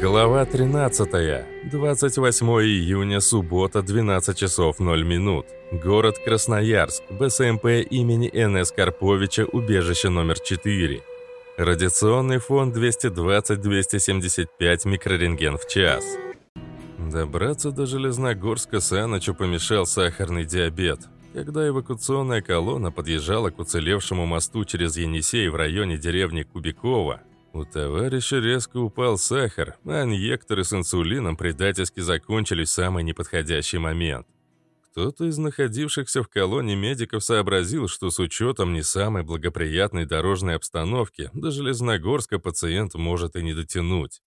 Глава 13. 28 июня, суббота, 12 часов 0 минут. Город Красноярск, БСМП имени Н.С. Карповича, убежище номер 4. Радиационный фон 220-275 микрорентген в час. Добраться до Железногорска Санычу помешал сахарный диабет. Когда эвакуационная колонна подъезжала к уцелевшему мосту через Енисей в районе деревни Кубикова, у товарища резко упал сахар, а инъекторы с инсулином предательски закончились в самый неподходящий момент. Кто-то из находившихся в колонне медиков сообразил, что с учетом не самой благоприятной дорожной обстановки до Железногорска пациент может и не дотянуть.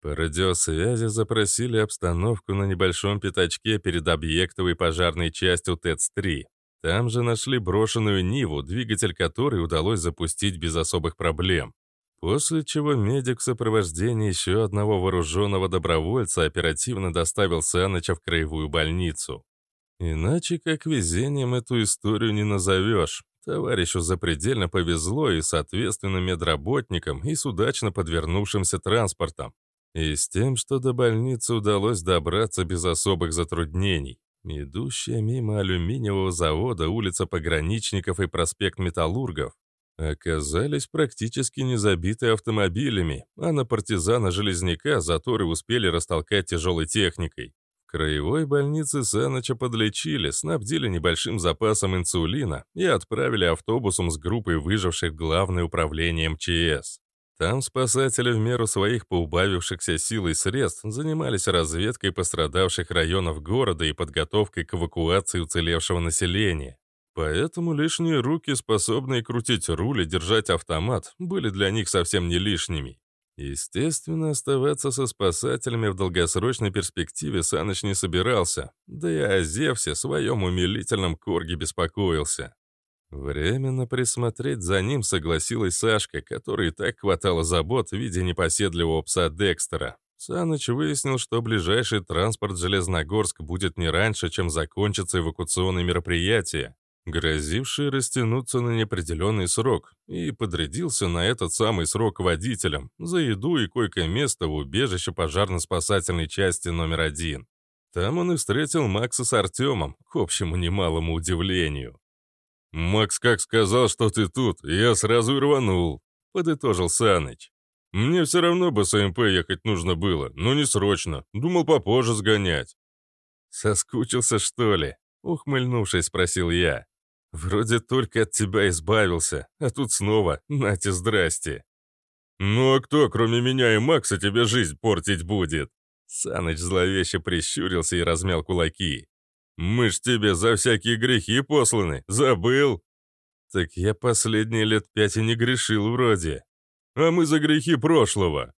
По радиосвязи запросили обстановку на небольшом пятачке перед объектовой пожарной частью ТЭЦ-3. Там же нашли брошенную Ниву, двигатель которой удалось запустить без особых проблем. После чего медик в сопровождении еще одного вооруженного добровольца оперативно доставил Саныча в краевую больницу. Иначе как везением эту историю не назовешь. Товарищу запредельно повезло и, соответственно, медработникам, и с удачно подвернувшимся транспортом. И с тем, что до больницы удалось добраться без особых затруднений. Идущая мимо алюминиевого завода улица Пограничников и проспект Металлургов оказались практически не забиты автомобилями, а на партизана-железняка заторы успели растолкать тяжелой техникой. В краевой больнице Саныча подлечили, снабдили небольшим запасом инсулина и отправили автобусом с группой выживших в Главное управление МЧС. Там спасатели в меру своих поубавившихся сил и средств занимались разведкой пострадавших районов города и подготовкой к эвакуации уцелевшего населения. Поэтому лишние руки, способные крутить руль и держать автомат, были для них совсем не лишними. Естественно, оставаться со спасателями в долгосрочной перспективе Саныч не собирался, да и о Зевсе, своем умилительном корге, беспокоился. Временно присмотреть за ним согласилась Сашка, которой так хватало забот в виде непоседливого пса Декстера. Саныч выяснил, что ближайший транспорт в Железногорск будет не раньше, чем закончатся эвакуационные мероприятия, грозивший растянуться на неопределенный срок, и подрядился на этот самый срок водителем за еду и койко-место в убежище пожарно-спасательной части номер один. Там он и встретил Макса с Артемом, к общему немалому удивлению. «Макс как сказал, что ты тут, я сразу и рванул», — подытожил Саныч. «Мне все равно бы с АМП ехать нужно было, но не срочно. Думал попозже сгонять». «Соскучился, что ли?» — ухмыльнувшись, спросил я. Вроде только от тебя избавился, а тут снова нате здрасте. Ну а кто, кроме меня и Макса, тебе жизнь портить будет? Саныч зловеще прищурился и размял кулаки. Мы ж тебе за всякие грехи посланы, забыл? Так я последние лет пять и не грешил вроде. А мы за грехи прошлого.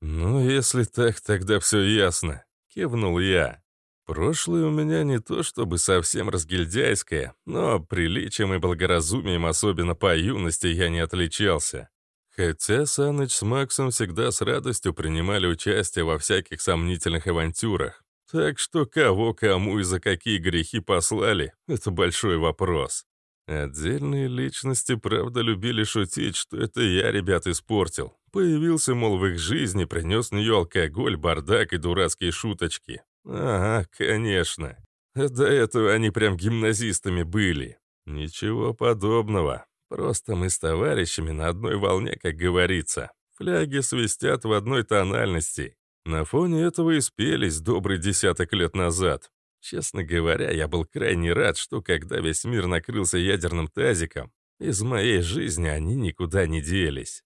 Ну, если так, тогда все ясно, кивнул я. Прошлое у меня не то чтобы совсем разгильдяйское, но приличием и благоразумием, особенно по юности, я не отличался. Хотя Саныч с Максом всегда с радостью принимали участие во всяких сомнительных авантюрах. Так что кого кому и за какие грехи послали — это большой вопрос. Отдельные личности, правда, любили шутить, что это я ребят испортил. Появился, мол, в их жизни, принес в нее алкоголь, бардак и дурацкие шуточки. «Ага, конечно. До этого они прям гимназистами были. Ничего подобного. Просто мы с товарищами на одной волне, как говорится. Фляги свистят в одной тональности. На фоне этого и спелись добрый десяток лет назад. Честно говоря, я был крайне рад, что когда весь мир накрылся ядерным тазиком, из моей жизни они никуда не делись.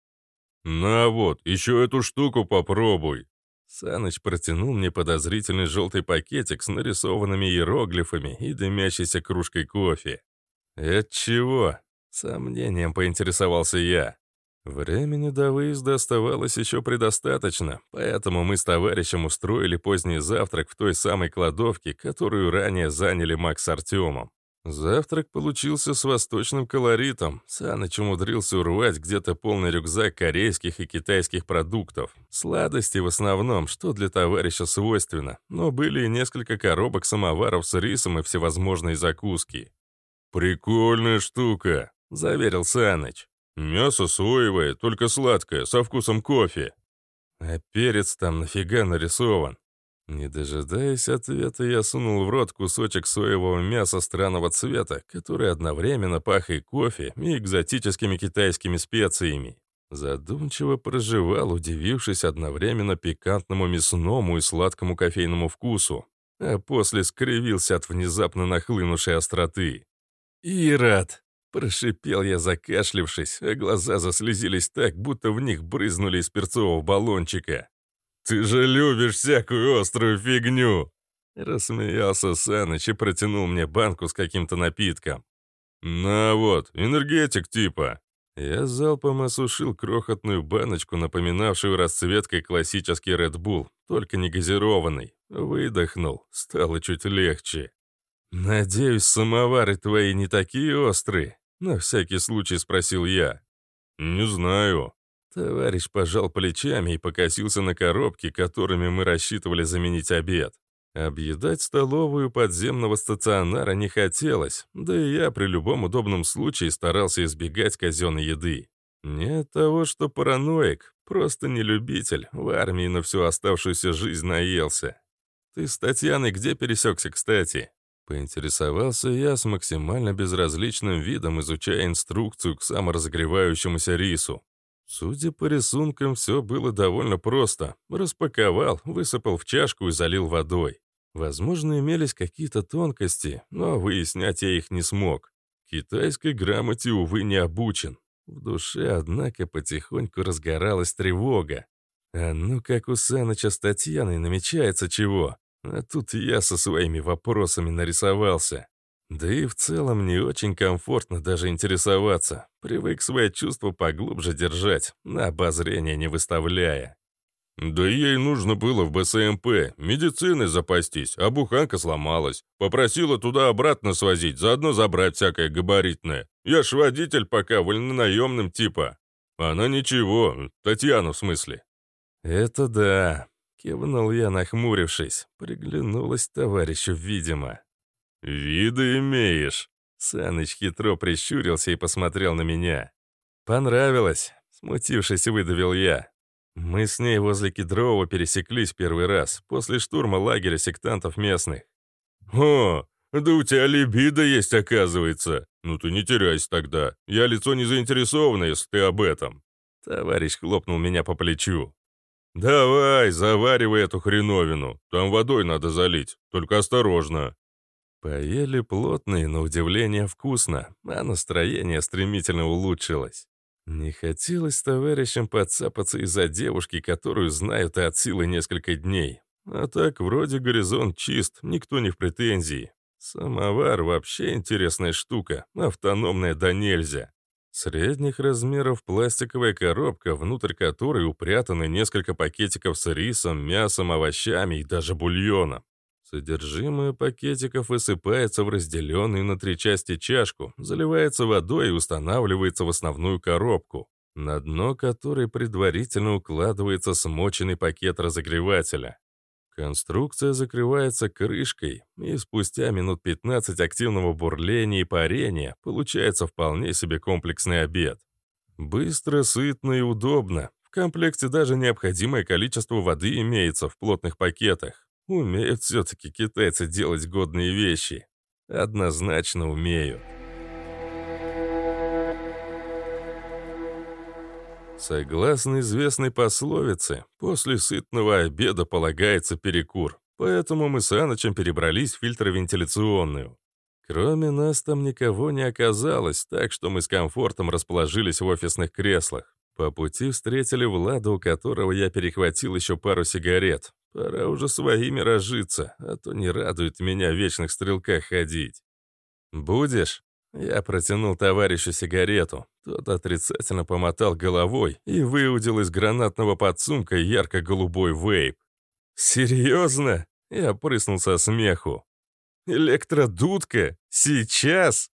«На вот, еще эту штуку попробуй», Саныч протянул мне подозрительный желтый пакетик с нарисованными иероглифами и дымящейся кружкой кофе. «Это чего?» — сомнением поинтересовался я. Времени до выезда оставалось еще предостаточно, поэтому мы с товарищем устроили поздний завтрак в той самой кладовке, которую ранее заняли Макс с Артемом. Завтрак получился с восточным колоритом. Саныч умудрился урвать где-то полный рюкзак корейских и китайских продуктов. Сладости в основном, что для товарища свойственно, но были и несколько коробок самоваров с рисом и всевозможные закуски. «Прикольная штука», — заверил Саныч. Мясо соевое, только сладкое, со вкусом кофе. А перец там нафига нарисован? Не дожидаясь ответа, я сунул в рот кусочек соевого мяса странного цвета, который одновременно пах и кофе, и экзотическими китайскими специями. Задумчиво проживал, удивившись одновременно пикантному мясному и сладкому кофейному вкусу, а после скривился от внезапно нахлынувшей остроты. «Ирод!» — прошипел я, закашлившись, а глаза заслезились так, будто в них брызнули из перцового баллончика. «Ты же любишь всякую острую фигню!» Рассмеялся Саныч и протянул мне банку с каким-то напитком. «На вот, энергетик типа». Я залпом осушил крохотную баночку, напоминавшую расцветкой классический Red Bull, только не газированный. Выдохнул, стало чуть легче. «Надеюсь, самовары твои не такие острые?» На всякий случай спросил я. «Не знаю». Товарищ пожал плечами и покосился на коробки, которыми мы рассчитывали заменить обед. Объедать столовую подземного стационара не хотелось, да и я при любом удобном случае старался избегать казенной еды. Не от того, что параноик, просто не любитель, в армии на всю оставшуюся жизнь наелся. Ты с Татьяной где пересекся, кстати? Поинтересовался я с максимально безразличным видом, изучая инструкцию к саморазогревающемуся рису. Судя по рисункам, все было довольно просто. Распаковал, высыпал в чашку и залил водой. Возможно, имелись какие-то тонкости, но выяснять я их не смог. Китайской грамоте, увы, не обучен. В душе, однако, потихоньку разгоралась тревога. А ну как у Саныча с Татьяной намечается чего? А тут я со своими вопросами нарисовался. Да и в целом не очень комфортно даже интересоваться. Привык свои чувства поглубже держать, на обозрение не выставляя. Да ей нужно было в БСМП, медициной запастись, а буханка сломалась. Попросила туда-обратно свозить, заодно забрать всякое габаритное. Я ж водитель пока вольнонаемным типа. Она ничего, Татьяна в смысле. Это да, кивнул я, нахмурившись. Приглянулась товарищу, видимо. «Виды имеешь?» Саныч хитро прищурился и посмотрел на меня. «Понравилось», — смутившись, выдавил я. Мы с ней возле Кедрова пересеклись первый раз, после штурма лагеря сектантов местных. «О, да у тебя либидо есть, оказывается. Ну ты не теряйся тогда. Я лицо не заинтересованное, если ты об этом». Товарищ хлопнул меня по плечу. «Давай, заваривай эту хреновину. Там водой надо залить, только осторожно». Поели плотно и, на удивление, вкусно, а настроение стремительно улучшилось. Не хотелось товарищам подцапаться из-за девушки, которую знают от силы несколько дней. А так, вроде горизонт чист, никто не в претензии. Самовар вообще интересная штука, автономная да нельзя. Средних размеров пластиковая коробка, внутрь которой упрятаны несколько пакетиков с рисом, мясом, овощами и даже бульоном. Содержимое пакетиков высыпается в разделенную на три части чашку, заливается водой и устанавливается в основную коробку, на дно которой предварительно укладывается смоченный пакет разогревателя. Конструкция закрывается крышкой, и спустя минут 15 активного бурления и парения получается вполне себе комплексный обед. Быстро, сытно и удобно. В комплекте даже необходимое количество воды имеется в плотных пакетах. Умеют все-таки китайцы делать годные вещи. Однозначно умеют. Согласно известной пословице, после сытного обеда полагается перекур, поэтому мы с Аночем перебрались в фильтровентиляционную. Кроме нас там никого не оказалось, так что мы с комфортом расположились в офисных креслах. По пути встретили Влада, у которого я перехватил еще пару сигарет. Пора уже своими разжиться, а то не радует меня в вечных стрелках ходить. «Будешь?» Я протянул товарищу сигарету. Тот отрицательно помотал головой и выудил из гранатного подсумка ярко-голубой вейп. «Серьезно?» Я прыснул со смеху. «Электродудка? Сейчас?»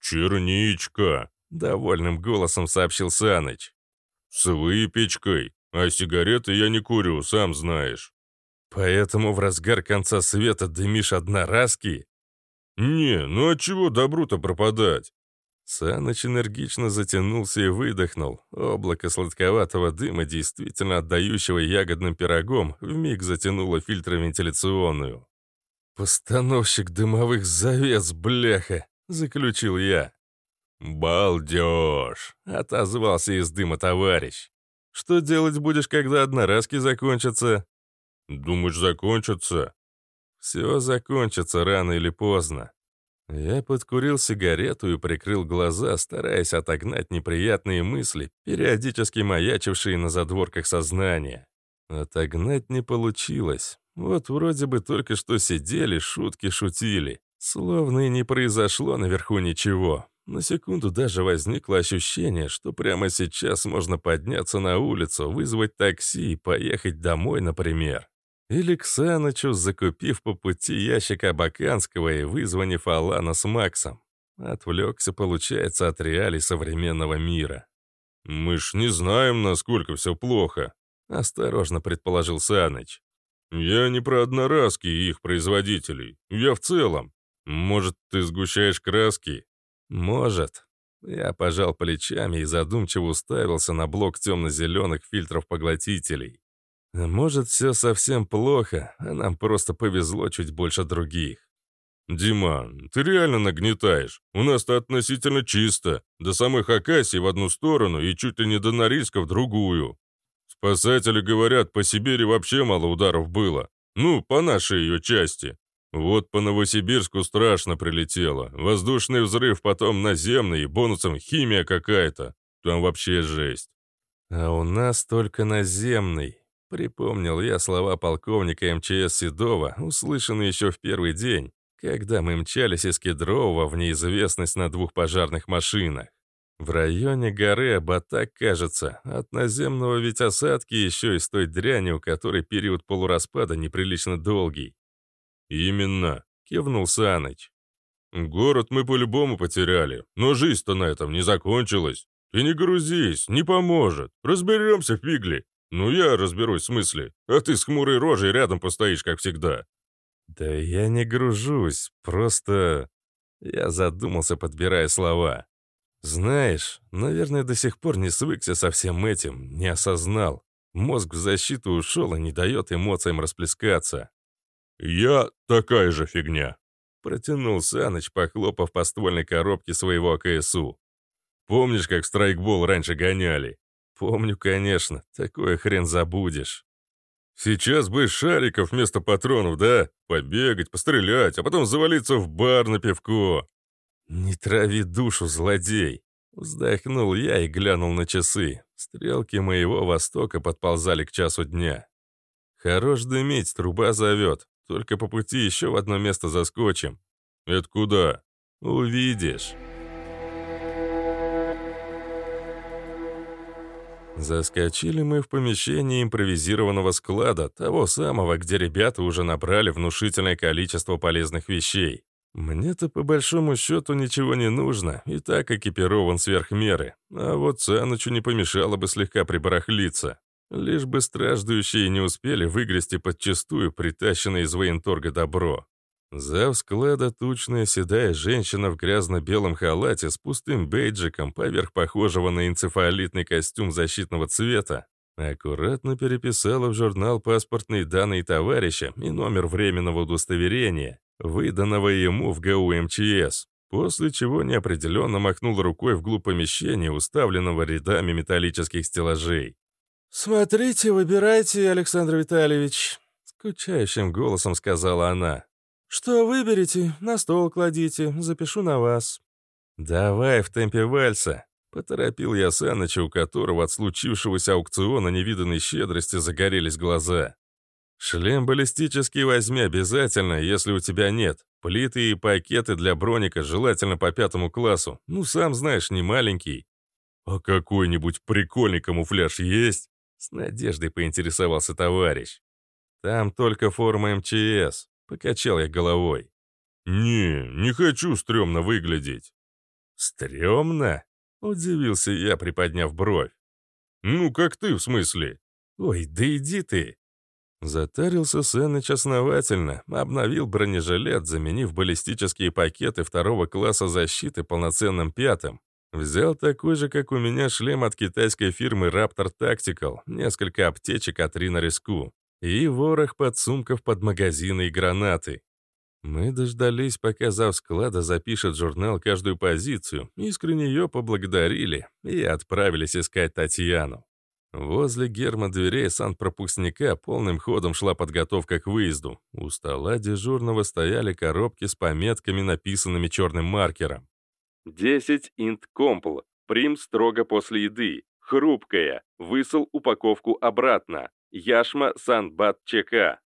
«Черничка», — довольным голосом сообщил Саныч. «С выпечкой. А сигареты я не курю, сам знаешь». «Поэтому в разгар конца света дымишь одноразки?» «Не, ну а чего добру-то пропадать?» Саныч энергично затянулся и выдохнул. Облако сладковатого дыма, действительно отдающего ягодным пирогом, вмиг затянуло фильтровентиляционную. «Постановщик дымовых завес, бляха!» — заключил я. «Балдеж!» — отозвался из дыма товарищ. «Что делать будешь, когда одноразки закончатся?» «Думаешь, закончатся?» «Все закончится рано или поздно. Я подкурил сигарету и прикрыл глаза, стараясь отогнать неприятные мысли, периодически маячившие на задворках сознания. Отогнать не получилось. Вот вроде бы только что сидели, шутки шутили. Словно и не произошло наверху ничего. На секунду даже возникло ощущение, что прямо сейчас можно подняться на улицу, вызвать такси и поехать домой, например. Или закупив по пути ящик Абаканского и вызванив Алана с Максом. Отвлекся, получается, от реалий современного мира. «Мы ж не знаем, насколько все плохо», — осторожно предположил Саныч. «Я не про одноразки и их производителей. Я в целом. Может, ты сгущаешь краски?» «Может». Я пожал плечами и задумчиво уставился на блок темно-зеленых фильтров поглотителей. Может, все совсем плохо, а нам просто повезло чуть больше других. «Диман, ты реально нагнетаешь. У нас-то относительно чисто. До самых Хакасий в одну сторону и чуть ли не до Норильска в другую. Спасатели говорят, по Сибири вообще мало ударов было. Ну, по нашей ее части. Вот по Новосибирску страшно прилетело. Воздушный взрыв, потом наземный и бонусом химия какая-то. Там вообще жесть. А у нас только наземный. Припомнил я слова полковника МЧС Седова, услышанные еще в первый день, когда мы мчались из Кедрового в неизвестность на двух пожарных машинах. В районе горы Абатак, кажется, от наземного ведь осадки еще и с той дряни, у которой период полураспада неприлично долгий. «Именно», — кивнул Саныч. «Город мы по-любому потеряли, но жизнь-то на этом не закончилась. Ты не грузись, не поможет. Разберемся, фигли. «Ну, я разберусь в смысле, а ты с хмурой рожей рядом постоишь, как всегда». «Да я не гружусь, просто...» Я задумался, подбирая слова. «Знаешь, наверное, до сих пор не свыкся со всем этим, не осознал. Мозг в защиту ушел и не дает эмоциям расплескаться». «Я такая же фигня», — протянул Саныч, похлопав по ствольной коробке своего АКСУ. «Помнишь, как страйкбол раньше гоняли? «Помню, конечно. Такое хрен забудешь». «Сейчас бы шариков вместо патронов, да? Побегать, пострелять, а потом завалиться в бар на пивко». «Не трави душу, злодей!» Вздохнул я и глянул на часы. Стрелки моего востока подползали к часу дня. «Хорош дымить, труба зовет. Только по пути еще в одно место заскочим». «Это куда?» «Увидишь». Заскочили мы в помещение импровизированного склада, того самого, где ребята уже набрали внушительное количество полезных вещей. Мне-то по большому счету ничего не нужно, и так экипирован сверх меры. А вот Санычу не помешало бы слегка прибарахлиться. Лишь бы страждущие не успели выгрести подчистую притащенное из военторга добро. Зав склада тучная седая женщина в грязно-белом халате с пустым бейджиком поверх похожего на энцефалитный костюм защитного цвета аккуратно переписала в журнал паспортные данные товарища и номер временного удостоверения, выданного ему в ГУ МЧС, после чего неопределенно махнул рукой вглубь помещения, уставленного рядами металлических стеллажей. «Смотрите, выбирайте, Александр Витальевич», — скучающим голосом сказала она. «Что выберете, на стол кладите, запишу на вас». «Давай в темпе вальса», — поторопил я Саныча, у которого от случившегося аукциона невиданной щедрости загорелись глаза. «Шлем баллистический возьми обязательно, если у тебя нет. Плиты и пакеты для броника желательно по пятому классу. Ну, сам знаешь, не маленький». «А какой-нибудь прикольный камуфляж есть?» С надеждой поинтересовался товарищ. «Там только форма МЧС. Покачал я головой. «Не, не хочу стрёмно выглядеть». «Стрёмно?» — удивился я, приподняв бровь. «Ну, как ты, в смысле?» «Ой, да иди ты!» Затарился Сэныч основательно, обновил бронежилет, заменив баллистические пакеты второго класса защиты полноценным пятым. Взял такой же, как у меня, шлем от китайской фирмы Raptor Tactical, несколько аптечек от Рина Риску и ворох подсумков под магазины и гранаты. Мы дождались, пока зав склада запишет журнал каждую позицию, искренне ее поблагодарили и отправились искать Татьяну. Возле герма дверей санпропускника полным ходом шла подготовка к выезду. У стола дежурного стояли коробки с пометками, написанными черным маркером. 10 инт компл. Прим строго после еды. Хрупкая. Высыл упаковку обратно. Яшма Санбат ЧК.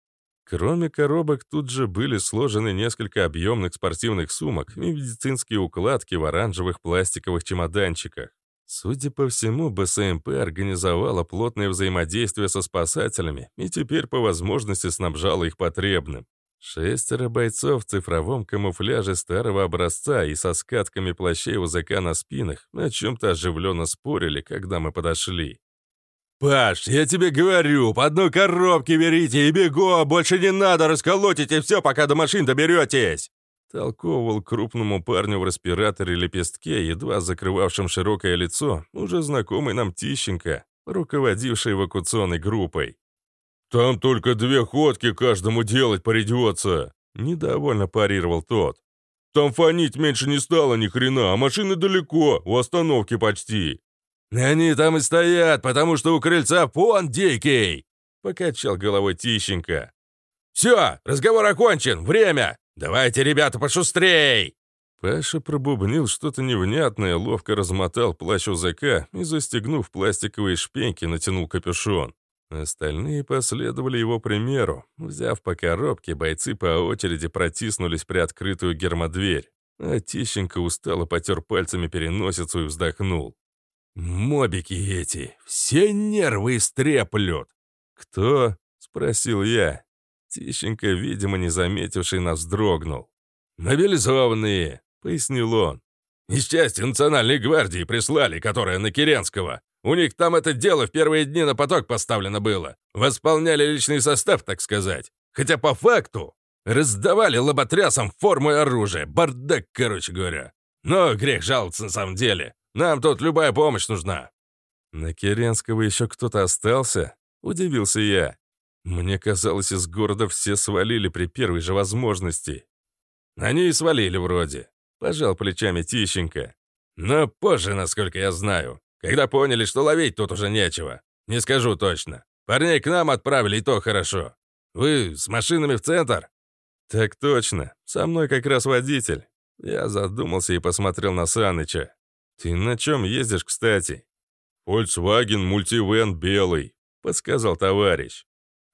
Кроме коробок, тут же были сложены несколько объемных спортивных сумок и медицинские укладки в оранжевых пластиковых чемоданчиках. Судя по всему, БСМП организовала плотное взаимодействие со спасателями и теперь по возможности снабжала их потребным. Шестеро бойцов в цифровом камуфляже старого образца и со скатками плащей УЗК на спинах о чем-то оживленно спорили, когда мы подошли. «Паш, я тебе говорю, по одной коробке берите и бегу, больше не надо, расколотите все, пока до машин доберетесь!» Толковывал крупному парню в респираторе лепестке, едва закрывавшем широкое лицо, уже знакомый нам Тищенко, руководивший эвакуационной группой. «Там только две ходки каждому делать придется!» Недовольно парировал тот. «Там фонить меньше не стало ни хрена, а машины далеко, у остановки почти!» «Они там и стоят, потому что у крыльца фон дикий!» Покачал головой Тищенко. «Все, разговор окончен, время! «Давайте, ребята, пошустрей!» Паша пробубнил что-то невнятное, ловко размотал плащ УЗК и, застегнув пластиковые шпеньки, натянул капюшон. Остальные последовали его примеру. Взяв по коробке, бойцы по очереди протиснулись при открытую гермодверь. А Тищенко устало потер пальцами переносицу и вздохнул. «Мобики эти, все нервы истреплют!» «Кто?» — спросил я. Тищенко, видимо, не заметивший нас, вздрогнул. «Мобилизованные», — пояснил он. «Из части Национальной гвардии прислали, которая на Керенского. У них там это дело в первые дни на поток поставлено было. Восполняли личный состав, так сказать. Хотя по факту раздавали лоботрясам форму и оружие. Бардак, короче говоря. Но грех жаловаться на самом деле. Нам тут любая помощь нужна». «На Керенского еще кто-то остался?» — удивился я. Мне казалось, из города все свалили при первой же возможности. Они и свалили вроде. Пожал плечами Тищенко. Но позже, насколько я знаю. Когда поняли, что ловить тут уже нечего. Не скажу точно. Парней к нам отправили, и то хорошо. Вы с машинами в центр? Так точно. Со мной как раз водитель. Я задумался и посмотрел на Саныча. Ты на чем ездишь, кстати? Volkswagen Multivan белый, подсказал товарищ.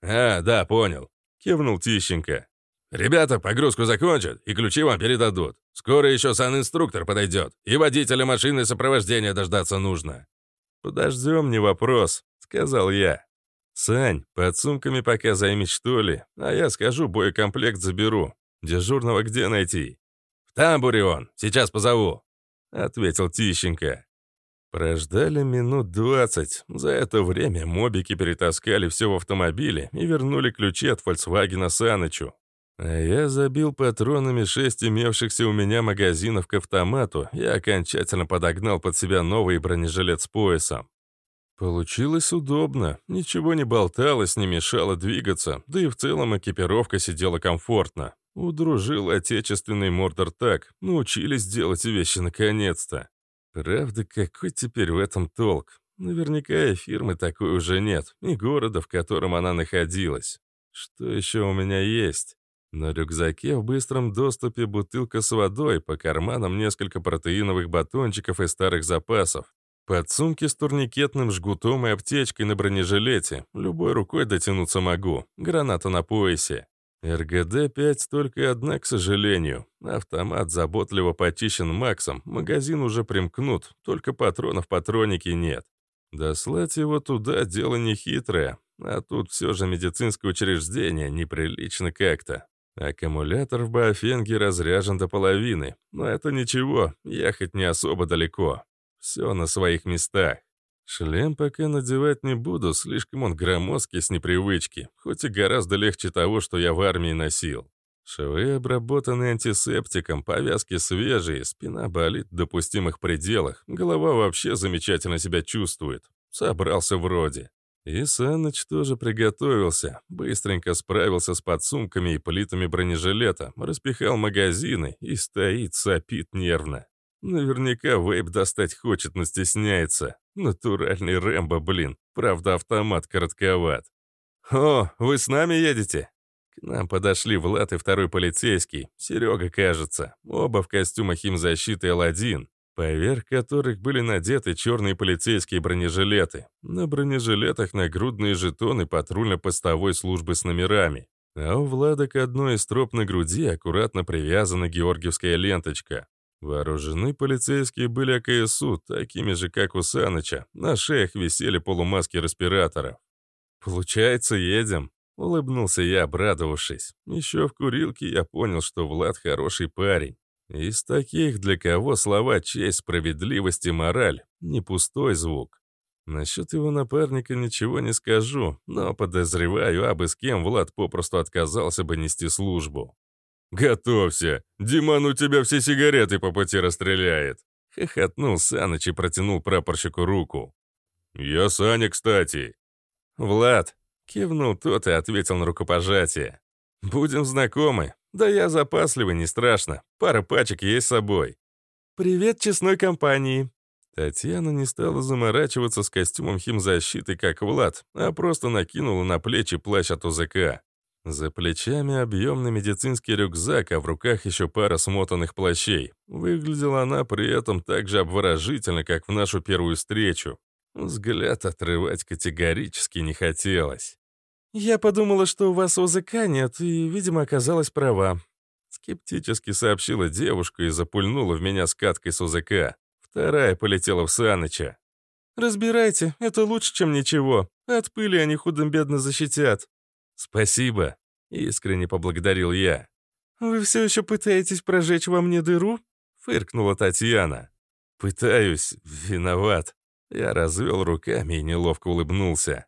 «А, да, понял», — кивнул Тищенко. «Ребята погрузку закончат и ключи вам передадут. Скоро еще сан-инструктор подойдет, и водителя машины сопровождения дождаться нужно». «Подождем, не вопрос», — сказал я. «Сань, под сумками пока займись, что ли, а я скажу, боекомплект заберу. Дежурного где найти?» «В тамбуре он, сейчас позову», — ответил Тищенко. Прождали минут двадцать. За это время мобики перетаскали все в автомобиле и вернули ключи от «Фольксвагена» Санычу. А я забил патронами шесть имевшихся у меня магазинов к автомату и окончательно подогнал под себя новый бронежилет с поясом. Получилось удобно, ничего не болталось, не мешало двигаться, да и в целом экипировка сидела комфортно. Удружил отечественный мордор так, научились делать вещи наконец-то. Правда, какой теперь в этом толк? Наверняка и фирмы такой уже нет, и города, в котором она находилась. Что еще у меня есть? На рюкзаке в быстром доступе бутылка с водой, по карманам несколько протеиновых батончиков и старых запасов. Подсумки с турникетным жгутом и аптечкой на бронежилете. Любой рукой дотянуться могу. Граната на поясе. РГД-5 только одна, к сожалению. Автомат заботливо почищен Максом, магазин уже примкнут, только патронов в патронике нет. Дослать его туда — дело нехитрое, а тут все же медицинское учреждение, неприлично как-то. Аккумулятор в Баофенге разряжен до половины, но это ничего, ехать не особо далеко. Все на своих местах. Шлем пока надевать не буду, слишком он громоздкий с непривычки, хоть и гораздо легче того, что я в армии носил. Швы обработаны антисептиком, повязки свежие, спина болит в допустимых пределах, голова вообще замечательно себя чувствует. Собрался вроде. И Саныч тоже приготовился, быстренько справился с подсумками и плитами бронежилета, распихал магазины и стоит, сопит нервно. Наверняка вейп достать хочет, но стесняется. Натуральный Рэмбо, блин. Правда, автомат коротковат. «О, вы с нами едете?» К нам подошли Влад и второй полицейский, Серега, кажется, оба в костюмах химзащиты L1, поверх которых были надеты черные полицейские бронежилеты. На бронежилетах нагрудные жетоны патрульно-постовой службы с номерами. А у Влада к одной из троп на груди аккуратно привязана георгиевская ленточка. Вооружены полицейские были АКСУ, такими же, как у Саныча. На шеях висели полумаски респираторов. «Получается, едем», Улыбнулся я, обрадовавшись. Еще в курилке я понял, что Влад хороший парень. Из таких, для кого слова «честь», «справедливость» и «мораль» — не пустой звук. Насчет его напарника ничего не скажу, но подозреваю, абы с кем Влад попросту отказался бы нести службу. «Готовься! Диман у тебя все сигареты по пути расстреляет!» Хохотнул Саныч и протянул прапорщику руку. «Я Саня, кстати!» «Влад, Кивнул тот и ответил на рукопожатие. «Будем знакомы. Да я запасливый, не страшно. Пара пачек есть с собой». «Привет честной компании». Татьяна не стала заморачиваться с костюмом химзащиты, как Влад, а просто накинула на плечи плащ от УЗК. За плечами объемный медицинский рюкзак, а в руках еще пара смотанных плащей. Выглядела она при этом так же обворожительно, как в нашу первую встречу. Взгляд отрывать категорически не хотелось. «Я подумала, что у вас ОЗК нет, и, видимо, оказалась права», скептически сообщила девушка и запульнула в меня скаткой с ОЗК. Вторая полетела в Саныча. «Разбирайте, это лучше, чем ничего. От пыли они худом-бедно защитят». «Спасибо», — искренне поблагодарил я. «Вы все еще пытаетесь прожечь во мне дыру?» — фыркнула Татьяна. «Пытаюсь, виноват». Я развел руками и неловко улыбнулся.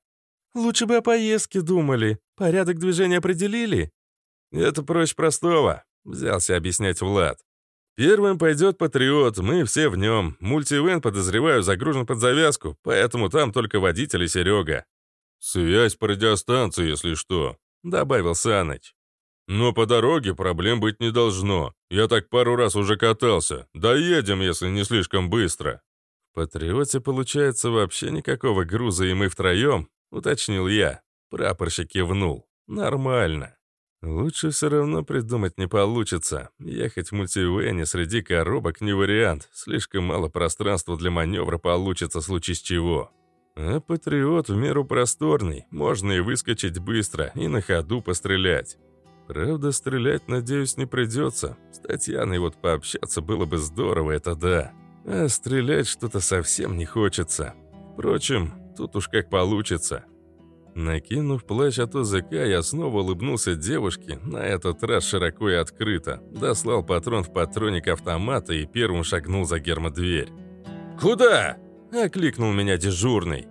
«Лучше бы о поездке думали. Порядок движения определили?» «Это проще простого», — взялся объяснять Влад. «Первым пойдет Патриот, мы все в нем. Мультивен, подозреваю, загружен под завязку, поэтому там только водитель и Серега». «Связь по радиостанции, если что», — добавил Саныч. «Но по дороге проблем быть не должно. Я так пару раз уже катался. Доедем, если не слишком быстро». В «Патриоте» получается вообще никакого груза, и мы втроем, уточнил я. Прапорщик кивнул. Нормально. Лучше все равно придумать не получится. Ехать в мультивене среди коробок не вариант. Слишком мало пространства для маневра получится, случись чего. А Патриот в меру просторный. Можно и выскочить быстро, и на ходу пострелять. Правда, стрелять, надеюсь, не придется. С Татьяной вот пообщаться было бы здорово, это да. А стрелять что-то совсем не хочется. Впрочем, тут уж как получится. Накинув плащ от ОЗК, я снова улыбнулся девушке, на этот раз широко и открыто. Дослал патрон в патроник автомата и первым шагнул за гермодверь. «Куда?» – окликнул меня дежурный.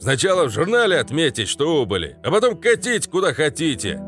«Сначала в журнале отметить, что убыли, а потом катить куда хотите!»